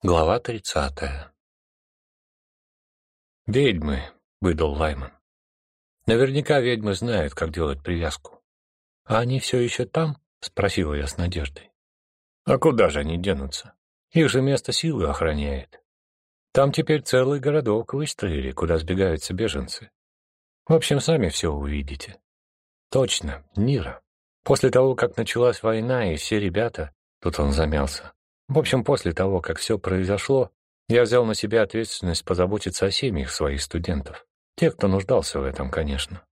Глава тридцатая «Ведьмы», — выдал Лайман. «Наверняка ведьмы знают, как делать привязку». «А они все еще там?» — спросила я с надеждой. «А куда же они денутся? Их же место силы охраняет. Там теперь целый городок выстроили, куда сбегаются беженцы. В общем, сами все увидите». «Точно, Нира. После того, как началась война, и все ребята...» Тут он замялся. В общем, после того, как все произошло, я взял на себя ответственность позаботиться о семьях своих студентов. Тех, кто нуждался в этом, конечно.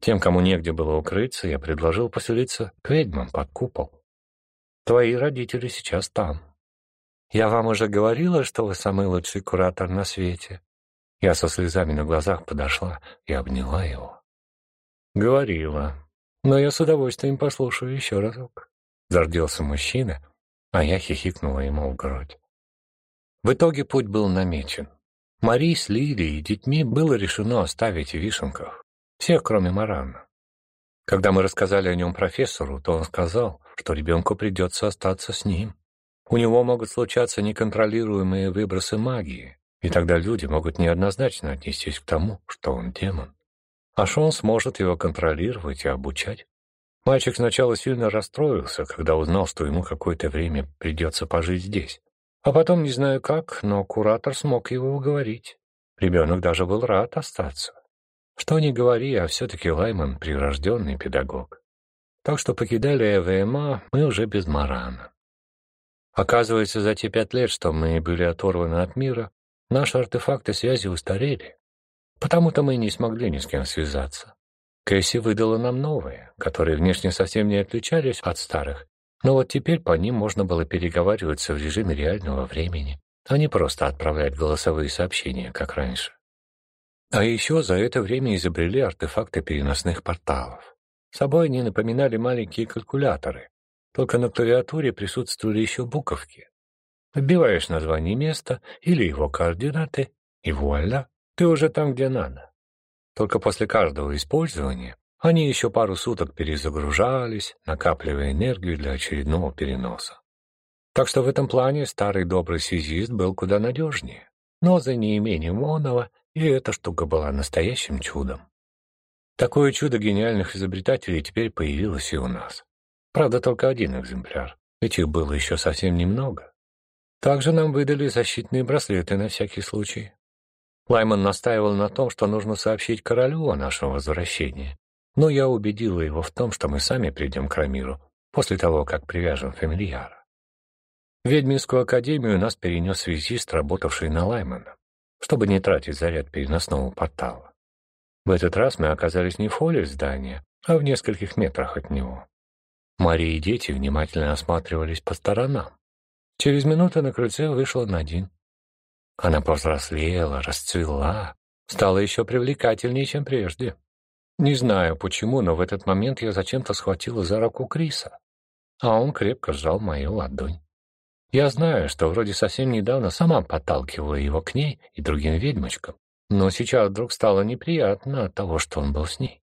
Тем, кому негде было укрыться, я предложил поселиться к ведьмам под купол. Твои родители сейчас там. Я вам уже говорила, что вы самый лучший куратор на свете. Я со слезами на глазах подошла и обняла его. Говорила. Но я с удовольствием послушаю еще разок. Зарделся мужчина, а я хихикнула ему в грудь. В итоге путь был намечен. Мари с Лилией и детьми было решено оставить в Вишенках. Всех, кроме Марана. Когда мы рассказали о нем профессору, то он сказал, что ребенку придется остаться с ним. У него могут случаться неконтролируемые выбросы магии, и тогда люди могут неоднозначно отнестись к тому, что он демон. А Шон сможет его контролировать и обучать. Мальчик сначала сильно расстроился, когда узнал, что ему какое-то время придется пожить здесь. А потом, не знаю как, но куратор смог его уговорить. Ребенок даже был рад остаться. Что ни говори, а все-таки Лайман — прирожденный педагог. Так что покидали ЭВМА мы уже без Марана. Оказывается, за те пять лет, что мы были оторваны от мира, наши артефакты связи устарели. Потому-то мы не смогли ни с кем связаться. Кэсси выдала нам новые, которые внешне совсем не отличались от старых, но вот теперь по ним можно было переговариваться в режиме реального времени, а не просто отправлять голосовые сообщения, как раньше. А еще за это время изобрели артефакты переносных порталов. Собой они напоминали маленькие калькуляторы, только на клавиатуре присутствовали еще буковки. Вбиваешь название места или его координаты, и вуаля, ты уже там, где надо. Только после каждого использования они еще пару суток перезагружались, накапливая энергию для очередного переноса. Так что в этом плане старый добрый связист был куда надежнее. Но за неимением онова и эта штука была настоящим чудом. Такое чудо гениальных изобретателей теперь появилось и у нас. Правда, только один экземпляр, ведь их было еще совсем немного. Также нам выдали защитные браслеты на всякий случай. Лайман настаивал на том, что нужно сообщить королю о нашем возвращении, но я убедила его в том, что мы сами придем к Рамиру после того, как привяжем фамильяра. В ведьминскую академию нас перенес связист, работавший на Лаймана, чтобы не тратить заряд переносного портала. В этот раз мы оказались не в холле здания, а в нескольких метрах от него. Мария и дети внимательно осматривались по сторонам. Через минуту на крыльце вышла Надин. Она повзрослела, расцвела, стала еще привлекательнее, чем прежде. Не знаю почему, но в этот момент я зачем-то схватила за руку Криса, а он крепко сжал мою ладонь. Я знаю, что вроде совсем недавно сама подталкивала его к ней и другим ведьмочкам, но сейчас вдруг стало неприятно от того, что он был с ней.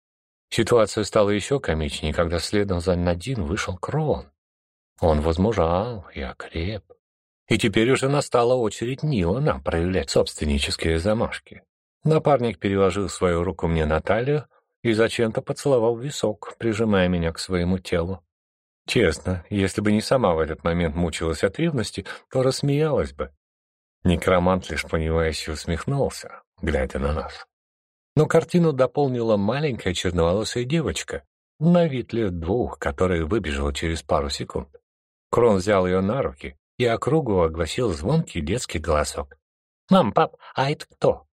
Ситуация стала еще комичнее, когда следом за Надин вышел Крон. Он возмужал и окреп. И теперь уже настала очередь Нилана проявлять собственнические замашки. Напарник переложил свою руку мне на талию и зачем-то поцеловал висок, прижимая меня к своему телу. Честно, если бы не сама в этот момент мучилась от ревности, то рассмеялась бы. Некромант лишь понимающе усмехнулся, глядя на нас. Но картину дополнила маленькая черноволосая девочка, на вид лет двух, которая выбежала через пару секунд. Крон взял ее на руки и округу огласил звонкий детский голосок. «Мам, пап, а это кто?»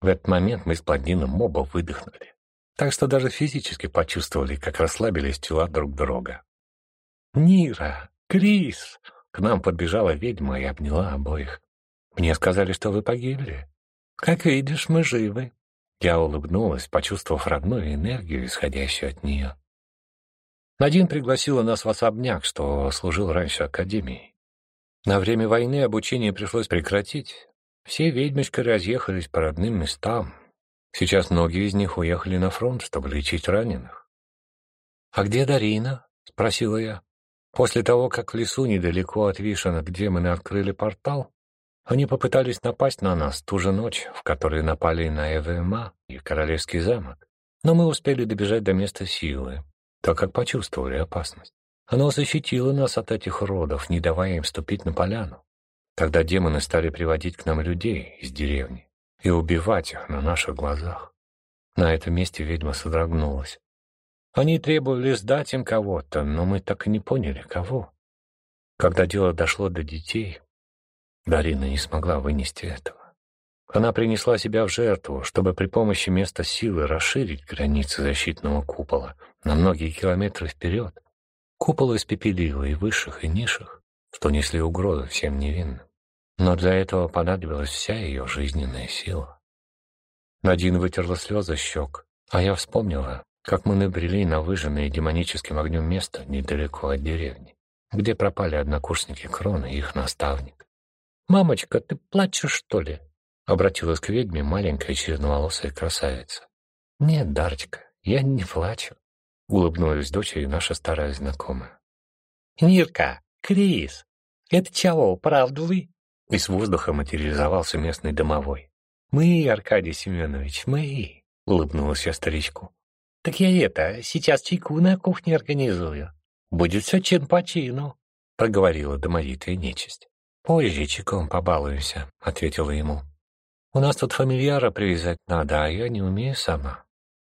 В этот момент мы с блондином оба выдохнули, так что даже физически почувствовали, как расслабились тела друг друга. «Нира! Крис!» К нам подбежала ведьма и обняла обоих. «Мне сказали, что вы погибли. Как видишь, мы живы». Я улыбнулась, почувствовав родную энергию, исходящую от нее. Надин пригласила нас в особняк, что служил раньше академией. На время войны обучение пришлось прекратить. Все ведьмочки разъехались по родным местам. Сейчас многие из них уехали на фронт, чтобы лечить раненых. «А где Дарина?» — спросила я. После того, как в лесу недалеко от Вишенок демоны открыли портал, Они попытались напасть на нас ту же ночь, в которой напали на ЭВМА и Королевский замок. Но мы успели добежать до места силы, так как почувствовали опасность. Оно защитило нас от этих уродов, не давая им ступить на поляну. Когда демоны стали приводить к нам людей из деревни и убивать их на наших глазах. На этом месте ведьма содрогнулась. Они требовали сдать им кого-то, но мы так и не поняли, кого. Когда дело дошло до детей, Дарина не смогла вынести этого. Она принесла себя в жертву, чтобы при помощи места силы расширить границы защитного купола на многие километры вперед. Купол испепелило и высших, и низших, что несли угрозу всем невинным. Но для этого понадобилась вся ее жизненная сила. Надин вытерла слезы щек, а я вспомнила, как мы набрели на выжженное демоническим огнем место недалеко от деревни, где пропали однокурсники Крона и их наставник. «Мамочка, ты плачешь, что ли?» — обратилась к ведьме маленькая черноволосая красавица. «Нет, Дарочка, я не плачу», — улыбнулась дочери наша старая знакомая. «Нирка, Крис, это чего, правда вы?» Из воздуха материализовался местный домовой. «Мы, Аркадий Семенович, мы», — улыбнулась я старичку. «Так я это, сейчас чайку на кухне организую. Будет все чин по чину», — проговорила домовитая нечисть. «Позже чайком побалуемся», — ответила ему. «У нас тут фамильяра привязать надо, а я не умею сама».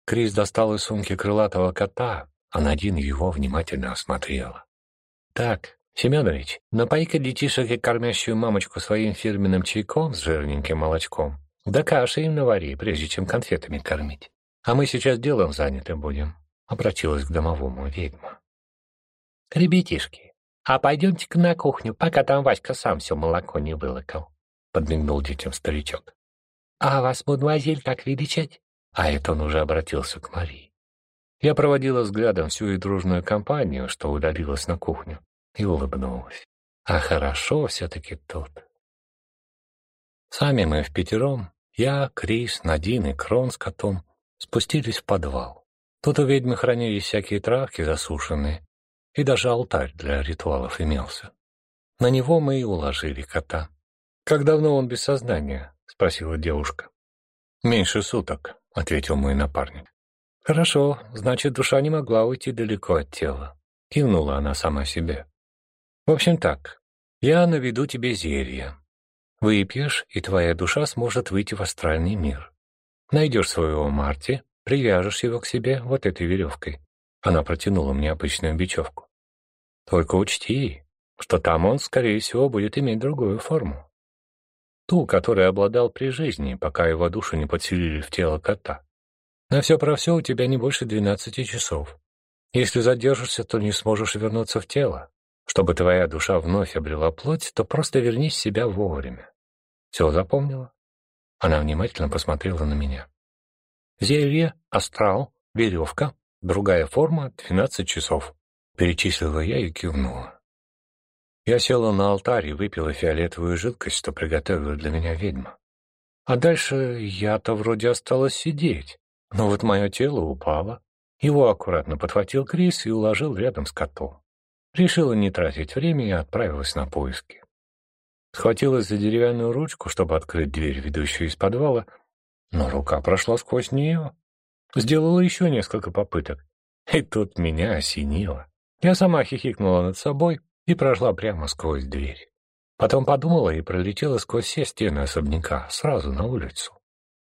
Крис достал из сумки крылатого кота, а Надин его внимательно осмотрела. «Так, Семенович, напой-ка детишек и кормящую мамочку своим фирменным чайком с жирненьким молочком. Да каши им навари, прежде чем конфетами кормить. А мы сейчас делом заняты будем», — обратилась к домовому ведьма. «Ребятишки, «А пойдемте-ка на кухню, пока там Васька сам все молоко не вылокал», — подмигнул детям старичок. «А вас, мадемуазель, как величать?» А это он уже обратился к Марии. Я проводила взглядом всю и дружную компанию, что удалилась на кухню, и улыбнулась. А хорошо все-таки тут. Сами мы в пятером, я, Крис, Надин и Крон с котом, спустились в подвал. Тут у ведьмы хранились всякие травки засушенные, и даже алтарь для ритуалов имелся. На него мы и уложили кота. «Как давно он без сознания?» — спросила девушка. «Меньше суток», — ответил мой напарник. «Хорошо, значит, душа не могла уйти далеко от тела», — кивнула она сама себе. «В общем так, я наведу тебе зелье. Выпьешь, и твоя душа сможет выйти в астральный мир. Найдешь своего Марти, привяжешь его к себе вот этой веревкой. Она протянула мне обычную бечевку. Только учти, что там он, скорее всего, будет иметь другую форму. Ту, которой обладал при жизни, пока его душу не подселили в тело кота. На все про все у тебя не больше двенадцати часов. Если задержишься, то не сможешь вернуться в тело. Чтобы твоя душа вновь обрела плоть, то просто вернись себя вовремя. Все запомнила? Она внимательно посмотрела на меня. Зелье, астрал, веревка, другая форма — двенадцать часов. Перечислила я и кивнула. Я села на алтарь и выпила фиолетовую жидкость, что приготовила для меня ведьма. А дальше я-то вроде осталась сидеть, но вот мое тело упало. Его аккуратно подхватил Крис и уложил рядом с котом. Решила не тратить время и отправилась на поиски. Схватилась за деревянную ручку, чтобы открыть дверь, ведущую из подвала, но рука прошла сквозь нее. Сделала еще несколько попыток, и тут меня осенило. Я сама хихикнула над собой и прошла прямо сквозь дверь. Потом подумала и пролетела сквозь все стены особняка, сразу на улицу.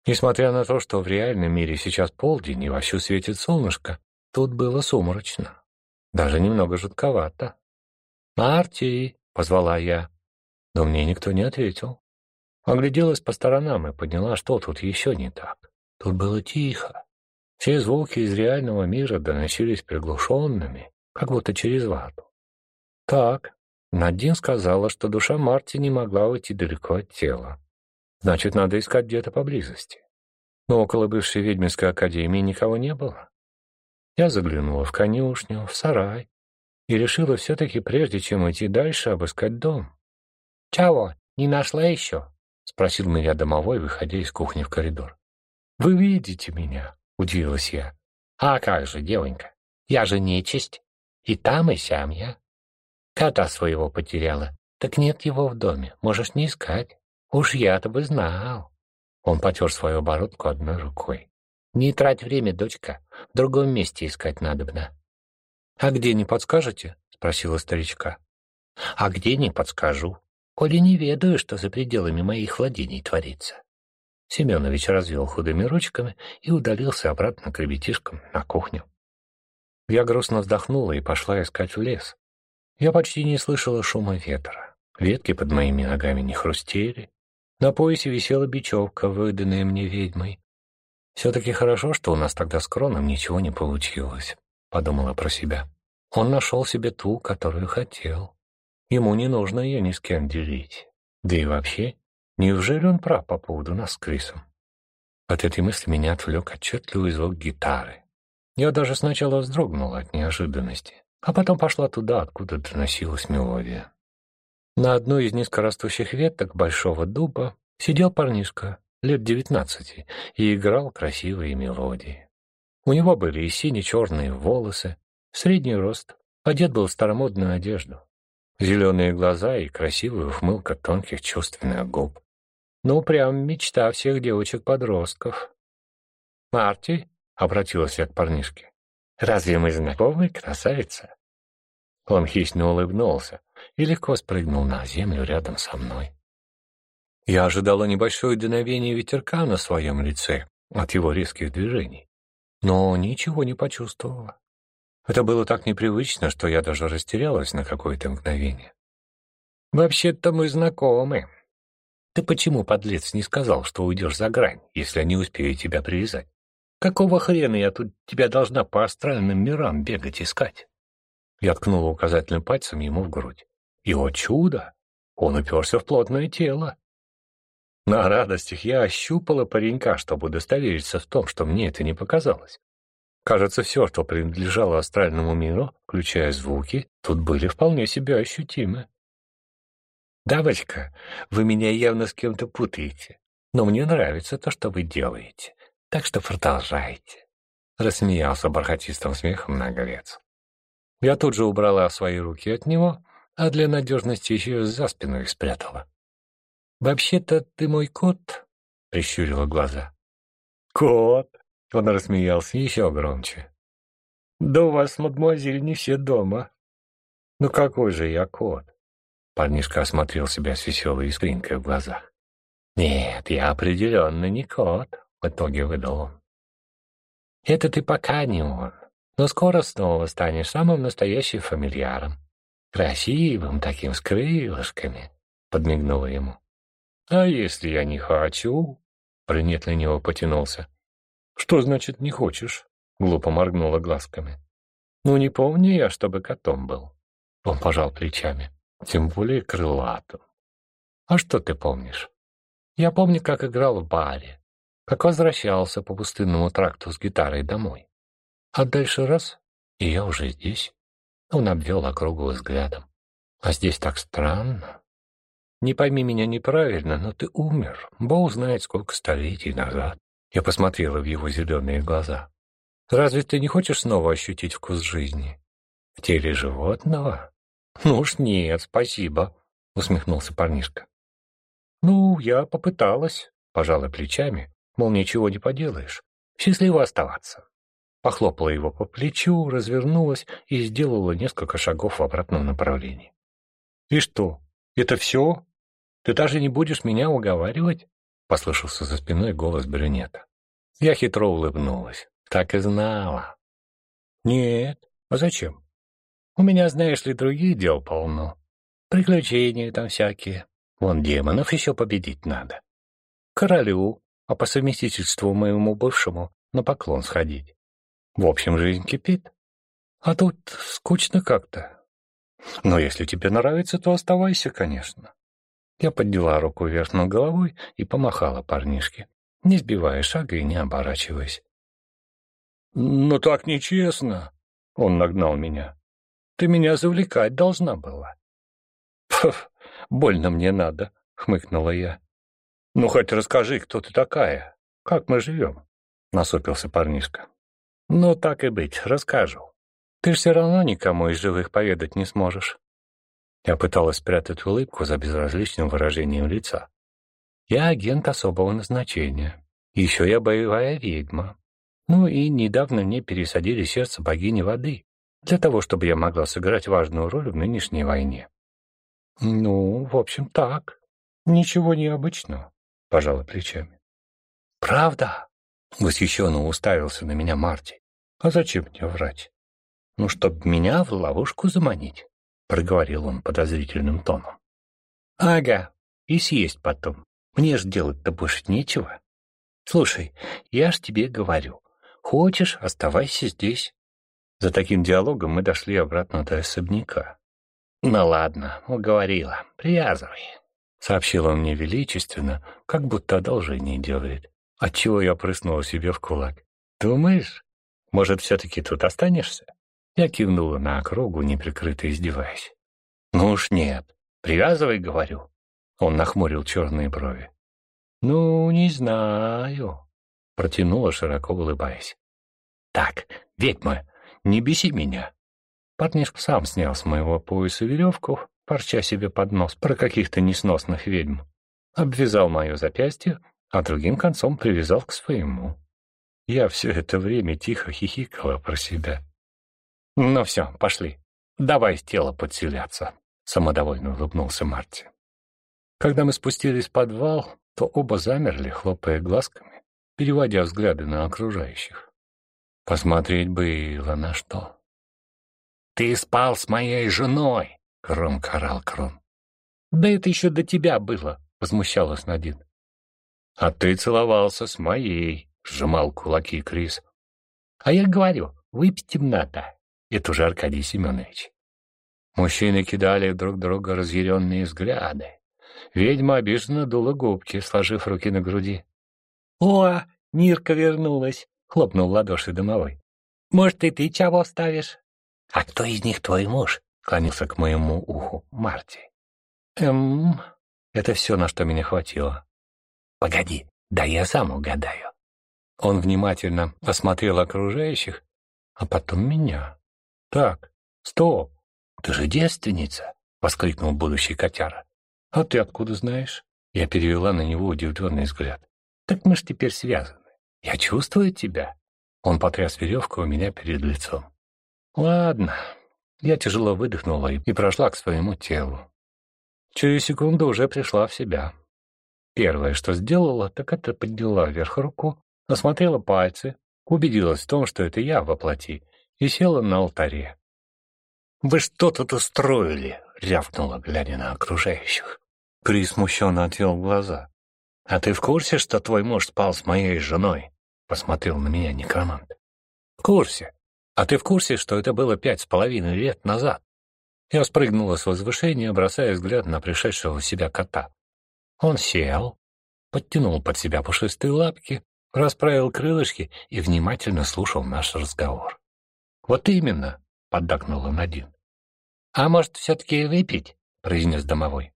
Несмотря на то, что в реальном мире сейчас полдень и вовсю светит солнышко, тут было сумрачно. Даже немного жутковато. «Марти!» — позвала я. Но мне никто не ответил. Огляделась по сторонам и подняла, что тут еще не так. Тут было тихо. Все звуки из реального мира доносились приглушенными, как будто через вату. Так, Надин сказала, что душа Марти не могла уйти далеко от тела. Значит, надо искать где-то поблизости. Но около бывшей ведьминской академии никого не было. Я заглянула в конюшню, в сарай и решила все-таки, прежде чем идти дальше, обыскать дом. «Чего, не нашла еще?» — спросил меня домовой, выходя из кухни в коридор. «Вы видите меня?» — удивилась я. «А как же, девонька, я же нечисть. И там, и сям я. Кота своего потеряла. Так нет его в доме, можешь не искать. Уж я-то бы знал. Он потер свою бородку одной рукой. Не трать время, дочка. В другом месте искать надобно. А где не подскажете? Спросила старичка. А где не подскажу, коли не ведаю, что за пределами моих владений творится. Семенович развел худыми ручками и удалился обратно к ребятишкам на кухню. Я грустно вздохнула и пошла искать в лес. Я почти не слышала шума ветра. Ветки под моими ногами не хрустели. На поясе висела бечевка, выданная мне ведьмой. «Все-таки хорошо, что у нас тогда с Кроном ничего не получилось», — подумала про себя. Он нашел себе ту, которую хотел. Ему не нужно ее ни с кем делить. Да и вообще, неужели он прав по поводу нас с Крисом? От этой мысли меня отвлек отчетливый звук гитары. Я даже сначала вздрогнула от неожиданности, а потом пошла туда, откуда доносилась мелодия. На одной из низкорастущих веток большого дуба сидел парнишка лет девятнадцати и играл красивые мелодии. У него были и сине-черные волосы, средний рост, одет был в старомодную одежду. Зеленые глаза и красивая ухмылка тонких чувственных губ. Ну, прям мечта всех девочек-подростков. «Марти?» — обратилась я к парнишке. «Разве мы знакомы, красавица?» Он хищно улыбнулся и легко спрыгнул на землю рядом со мной. Я ожидала небольшое дуновение ветерка на своем лице от его резких движений, но ничего не почувствовала. Это было так непривычно, что я даже растерялась на какое-то мгновение. «Вообще-то мы знакомы. Ты почему, подлец, не сказал, что уйдешь за грань, если не успею тебя привязать? Какого хрена я тут тебя должна по астральным мирам бегать искать?» Я ткнула указательным пальцем ему в грудь. И, о чудо, он уперся в плотное тело. На радостях я ощупала паренька, чтобы удостовериться в том, что мне это не показалось. Кажется, все, что принадлежало астральному миру, включая звуки, тут были вполне себе ощутимы. «Давочка, вы меня явно с кем-то путаете, но мне нравится то, что вы делаете, так что продолжайте», — рассмеялся бархатистым смехом наглец. Я тут же убрала свои руки от него, а для надежности еще за спину их спрятала. «Вообще-то ты мой кот?» — прищурила глаза. «Кот!» Он рассмеялся еще громче. «Да у вас, мадемуазель, не все дома». «Ну какой же я кот?» Парнишка осмотрел себя с веселой искринкой в глазах. «Нет, я определенно не кот», — в итоге выдал он. «Это ты пока не он, но скоро снова станешь самым настоящим фамильяром. Красивым таким, с крылышками», — подмигнула ему. «А если я не хочу?» — Брюнет на него потянулся. «Что значит не хочешь?» — глупо моргнула глазками. «Ну, не помню я, чтобы котом был». Он пожал плечами. «Тем более крылатым». «А что ты помнишь?» «Я помню, как играл в баре, как возвращался по пустынному тракту с гитарой домой. А дальше раз, и я уже здесь». Он обвел округу взглядом. «А здесь так странно. Не пойми меня неправильно, но ты умер, Бог знает, сколько столетий назад. Я посмотрела в его зеленые глаза. «Разве ты не хочешь снова ощутить вкус жизни? В теле животного?» «Ну уж нет, спасибо», — усмехнулся парнишка. «Ну, я попыталась», — пожала плечами, мол, ничего не поделаешь. «Счастливо оставаться». Похлопала его по плечу, развернулась и сделала несколько шагов в обратном направлении. «И что, это все? Ты даже не будешь меня уговаривать?» послышался за спиной голос брюнета. Я хитро улыбнулась. Так и знала. Нет, а зачем? У меня, знаешь ли, других дел полно. Приключения там всякие. Вон демонов еще победить надо. Королю, а по совместительству моему бывшему на поклон сходить. В общем, жизнь кипит. А тут скучно как-то. Но если тебе нравится, то оставайся, конечно. Я подняла руку вверх над головой и помахала парнишке, не сбивая шага и не оборачиваясь. «Но так нечестно!» — он нагнал меня. «Ты меня завлекать должна была». «Пф, больно мне надо», — хмыкнула я. «Ну, хоть расскажи, кто ты такая, как мы живем?» — насупился парнишка. «Ну, так и быть, расскажу. Ты все равно никому из живых поведать не сможешь. Я пыталась спрятать улыбку за безразличным выражением лица. Я агент особого назначения. Еще я боевая ведьма. Ну и недавно мне пересадили сердце богини воды, для того, чтобы я могла сыграть важную роль в нынешней войне. Ну, в общем, так. Ничего необычного, пожала плечами. Правда? Восхищенно уставился на меня Марти. А зачем мне врать? Ну, чтоб меня в ловушку заманить, проговорил он подозрительным тоном. Ага, и съесть потом. Мне ж делать-то больше нечего. Слушай, я ж тебе говорю, хочешь, оставайся здесь. За таким диалогом мы дошли обратно до особняка. «Ну ладно, уговорила. Привязывай», — сообщил он мне величественно, как будто одолжение делает, отчего я прыснула себе в кулак. «Думаешь, может, все-таки тут останешься?» Я кивнула на округу, неприкрыто издеваясь. «Ну уж нет. Привязывай, говорю». Он нахмурил черные брови. «Ну, не знаю», — протянула, широко улыбаясь. «Так, ведьма, не беси меня. Парнишка сам снял с моего пояса веревку, порча себе под нос про каких-то несносных ведьм. Обвязал мое запястье, а другим концом привязал к своему. Я все это время тихо хихикала про себя. «Ну все, пошли. Давай с тела подселяться», — самодовольно улыбнулся Марти. Когда мы спустились в подвал, то оба замерли, хлопая глазками, переводя взгляды на окружающих. Посмотреть было на что. «Ты спал с моей женой!» — громко орал Крон. «Да это еще до тебя было!» — возмущалась Надин. «А ты целовался с моей!» — сжимал кулаки Крис. «А я говорю, выпить им надо!» Это уже Аркадий Семенович. Мужчины кидали друг друга разъяренные взгляды. Ведьма обиженно дула губки, сложив руки на груди. «О, Нирка вернулась!» хлопнул ладоши домовой. «Может, и ты чего вставишь?» «А кто из них твой муж?» — клонился к моему уху Марти. «Эм...» Это все, на что меня хватило. «Погоди, да я сам угадаю». Он внимательно осмотрел окружающих, а потом меня. «Так, стоп, ты же девственница!» — воскликнул будущий котяра. «А ты откуда знаешь?» Я перевела на него удивленный взгляд. «Так мы ж теперь связаны». «Я чувствую тебя». Он потряс веревку у меня перед лицом. «Ладно». Я тяжело выдохнула и прошла к своему телу. Через секунду уже пришла в себя. Первое, что сделала, так это подняла вверх руку, осмотрела пальцы, убедилась в том, что это я воплоти, и села на алтаре. «Вы что тут устроили?» — рявкнула, глядя на окружающих. При смущенно отвел глаза. «А ты в курсе, что твой муж спал с моей женой?» — посмотрел на меня некромант. «В курсе. А ты в курсе, что это было пять с половиной лет назад?» Я спрыгнула с возвышения, бросая взгляд на пришедшего в себя кота. Он сел, подтянул под себя пушистые лапки, расправил крылышки и внимательно слушал наш разговор. «Вот именно», — поддакнула Надин. «А может, все-таки выпить?» — произнес домовой.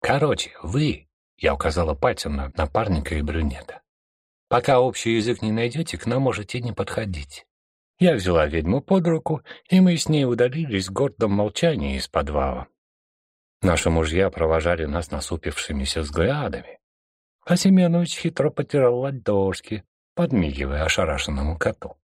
«Короче, вы я указала пальцем на напарника и брюнета. «Пока общий язык не найдете, к нам можете не подходить». Я взяла ведьму под руку, и мы с ней удалились в гордом молчании из подвала. Наши мужья провожали нас насупившимися взглядами, а Семенович хитро потирал ладошки, подмигивая ошарашенному коту.